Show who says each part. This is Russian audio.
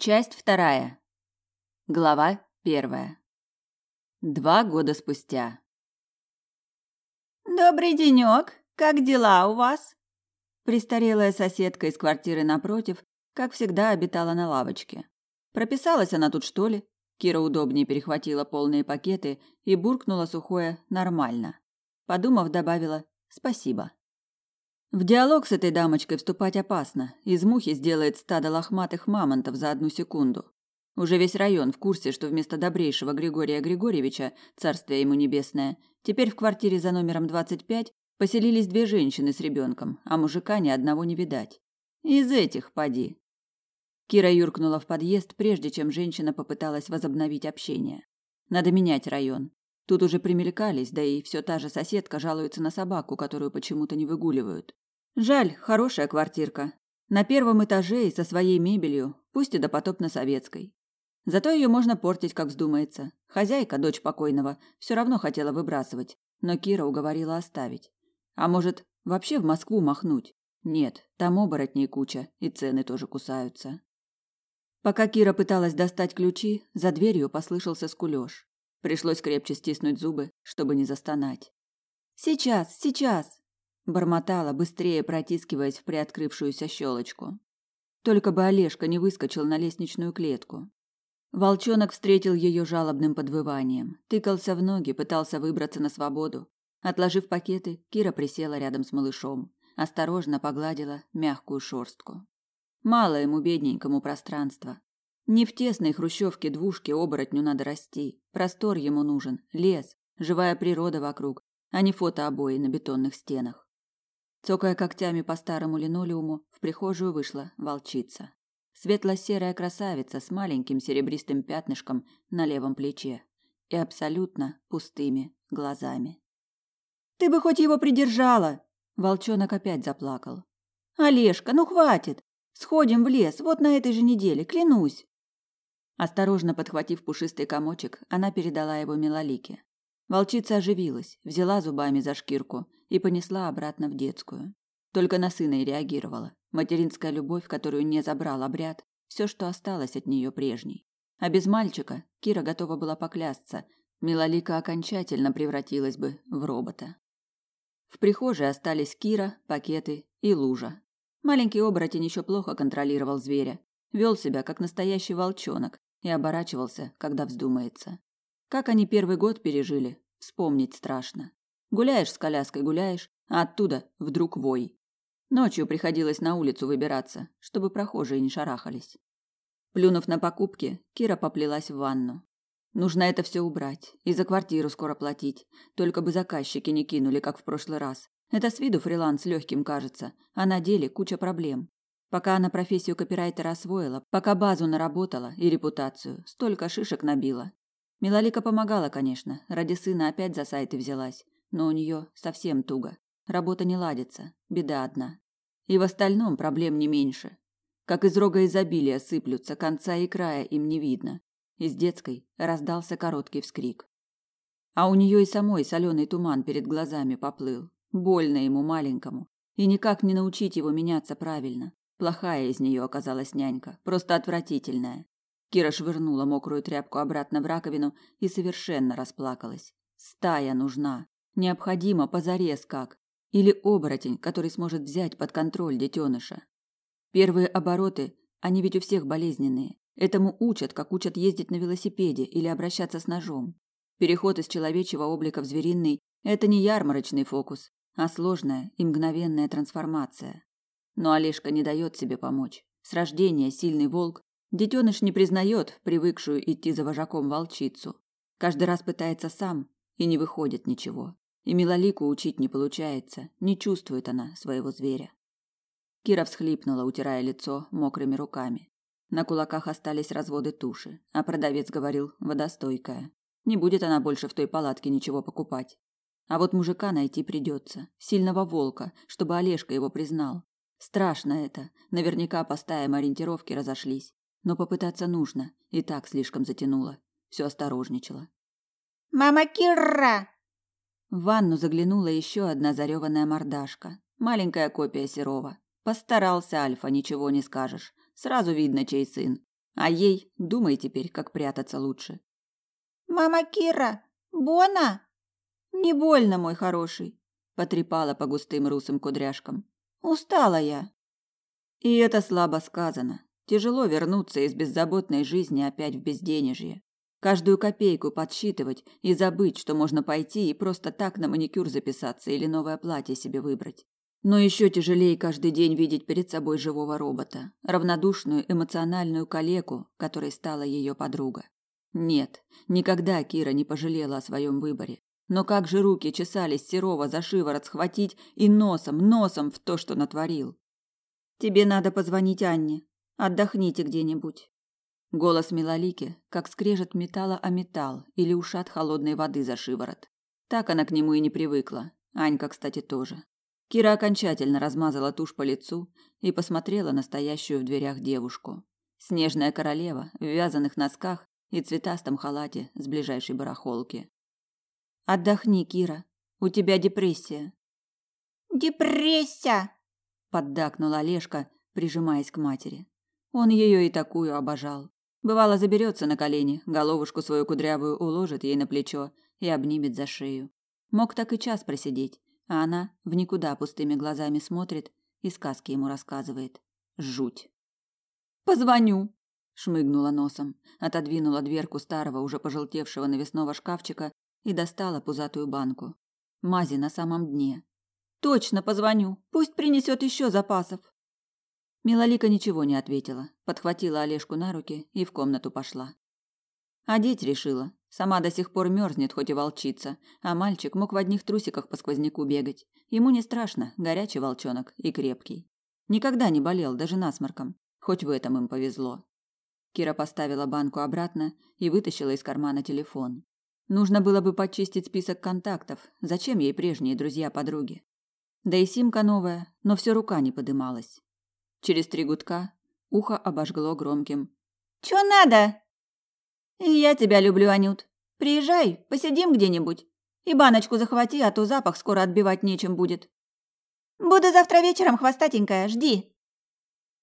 Speaker 1: Часть вторая. Глава первая. Два года спустя.
Speaker 2: Добрый денёк. Как дела у вас? Престарелая соседка из квартиры напротив, как всегда, обитала на лавочке. Прописалась она тут, что ли? Кира удобнее перехватила полные пакеты и буркнула сухое «нормально». Подумав, добавила «спасибо». В диалог с этой дамочкой вступать опасно. Из мухи сделает стадо лохматых мамонтов за одну секунду. Уже весь район в курсе, что вместо добрейшего Григория Григорьевича, царствие ему небесное, теперь в квартире за номером 25 поселились две женщины с ребенком, а мужика ни одного не видать. Из этих поди. Кира юркнула в подъезд, прежде чем женщина попыталась возобновить общение. Надо менять район. Тут уже примелькались, да и все та же соседка жалуется на собаку, которую почему-то не выгуливают. Жаль, хорошая квартирка. На первом этаже и со своей мебелью, пусть и допотопно-советской. Зато ее можно портить, как вздумается. Хозяйка, дочь покойного, все равно хотела выбрасывать, но Кира уговорила оставить. А может, вообще в Москву махнуть? Нет, там оборотней куча, и цены тоже кусаются. Пока Кира пыталась достать ключи, за дверью послышался скулёж. Пришлось крепче стиснуть зубы, чтобы не застонать. «Сейчас, сейчас!» Бормотала, быстрее протискиваясь в приоткрывшуюся щелочку. Только бы Олежка не выскочил на лестничную клетку. Волчонок встретил ее жалобным подвыванием, тыкался в ноги, пытался выбраться на свободу. Отложив пакеты, Кира присела рядом с малышом, осторожно погладила мягкую шорстку. Мало ему бедненькому пространства. Не в тесной хрущевке двушки оборотню надо расти. Простор ему нужен, лес, живая природа вокруг, а не фотообои на бетонных стенах. Цокая когтями по старому линолеуму, в прихожую вышла волчица. Светло-серая красавица с маленьким серебристым пятнышком на левом плече и абсолютно пустыми глазами. «Ты бы хоть его придержала!» Волчонок опять заплакал. «Олежка, ну хватит! Сходим в лес, вот на этой же неделе, клянусь!» Осторожно подхватив пушистый комочек, она передала его Милолике. Волчица оживилась, взяла зубами за шкирку и понесла обратно в детскую. Только на сына и реагировала. Материнская любовь, которую не забрал обряд, все, что осталось от нее прежней. А без мальчика Кира готова была поклясться, Милолика окончательно превратилась бы в робота. В прихожей остались Кира, пакеты и лужа. Маленький оборотень еще плохо контролировал зверя, вел себя как настоящий волчонок и оборачивался, когда вздумается. Как они первый год пережили, вспомнить страшно. Гуляешь с коляской, гуляешь, а оттуда вдруг вой. Ночью приходилось на улицу выбираться, чтобы прохожие не шарахались. Плюнув на покупки, Кира поплелась в ванну. Нужно это все убрать и за квартиру скоро платить, только бы заказчики не кинули, как в прошлый раз. Это с виду фриланс легким кажется, а на деле куча проблем. Пока она профессию копирайтера освоила, пока базу наработала и репутацию, столько шишек набила. Милалика помогала, конечно, ради сына опять за сайты взялась но у нее совсем туго. Работа не ладится, беда одна. И в остальном проблем не меньше. Как из рога изобилия сыплются, конца и края им не видно. Из детской раздался короткий вскрик. А у нее и самой соленый туман перед глазами поплыл. Больно ему маленькому. И никак не научить его меняться правильно. Плохая из нее оказалась нянька, просто отвратительная. Кира швырнула мокрую тряпку обратно в раковину и совершенно расплакалась. Стая нужна. Необходимо позарез как. Или оборотень, который сможет взять под контроль детеныша. Первые обороты, они ведь у всех болезненные. Этому учат, как учат ездить на велосипеде или обращаться с ножом. Переход из человечьего облика в звериный – это не ярмарочный фокус, а сложная и мгновенная трансформация. Но Олежка не дает себе помочь. С рождения сильный волк, детеныш не признает привыкшую идти за вожаком волчицу. Каждый раз пытается сам, и не выходит ничего. И Милолику учить не получается, не чувствует она своего зверя. Кира всхлипнула, утирая лицо мокрыми руками. На кулаках остались разводы туши, а продавец говорил водостойкая. Не будет она больше в той палатке ничего покупать. А вот мужика найти придется, сильного волка, чтобы Олежка его признал. Страшно это, наверняка по стаям ориентировки разошлись. Но попытаться нужно, и так слишком затянуло. Все осторожничала. «Мама Кирра!»
Speaker 1: В ванну заглянула еще одна зареванная мордашка. Маленькая копия Серова. Постарался Альфа, ничего не скажешь. Сразу видно, чей сын. А ей думай теперь, как прятаться лучше.
Speaker 2: Мама Кира, Бона?
Speaker 1: Не больно, мой хороший, потрепала по густым русым кудряшкам. Устала я. И это слабо сказано. Тяжело вернуться из беззаботной жизни опять в безденежье. Каждую копейку подсчитывать и забыть, что можно пойти и просто так на маникюр записаться или новое платье себе выбрать. Но еще тяжелее каждый день видеть перед собой живого робота, равнодушную эмоциональную калеку, которой стала ее подруга. Нет, никогда Кира не пожалела о своем выборе. Но как же руки чесались Серова за шиворот схватить и носом, носом в то, что натворил.
Speaker 2: Тебе надо позвонить Анне. Отдохните где-нибудь.
Speaker 1: Голос Милолики, как скрежет металла о металл или ушат холодной воды за шиворот. Так она к нему и не привыкла. Анька, кстати, тоже. Кира окончательно размазала тушь по лицу и посмотрела на стоящую в дверях девушку. Снежная королева в вязаных носках и цветастом халате с ближайшей барахолки.
Speaker 2: Отдохни, Кира. У тебя депрессия.
Speaker 3: Депрессия,
Speaker 1: поддакнула Олежка, прижимаясь к матери. Он ее и такую обожал. Бывало, заберется на колени, головушку свою кудрявую уложит ей на плечо и обнимет за шею. Мог так и час просидеть, а она в никуда пустыми глазами смотрит и сказки ему рассказывает. Жуть.
Speaker 2: Позвоню,
Speaker 1: шмыгнула носом, отодвинула дверку старого уже пожелтевшего навесного шкафчика и достала пузатую банку. Мази на самом дне.
Speaker 2: Точно позвоню. Пусть принесет еще запасов.
Speaker 1: Милолика ничего не ответила, подхватила Олежку на руки и в комнату пошла. Одеть решила. Сама до сих пор мерзнет, хоть и волчица, а мальчик мог в одних трусиках по сквозняку бегать. Ему не страшно, горячий волчонок и крепкий. Никогда не болел, даже насморком. Хоть в этом им повезло. Кира поставила банку обратно и вытащила из кармана телефон. Нужно было бы почистить список контактов. Зачем ей прежние друзья-подруги? Да и симка новая, но все рука не подымалась. Через три гудка ухо обожгло громким.
Speaker 3: «Чё надо?»
Speaker 2: «Я тебя люблю, Анют. Приезжай, посидим где-нибудь. И баночку захвати, а то запах скоро отбивать нечем будет».
Speaker 3: «Буду завтра вечером, хвостатенькая, жди».